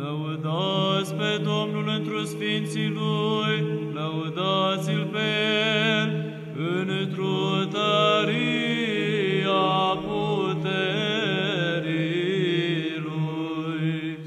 Lăudați pe Domnul într Sfinții Lui, lăudați-L pe El într-o tăria puterii Lui.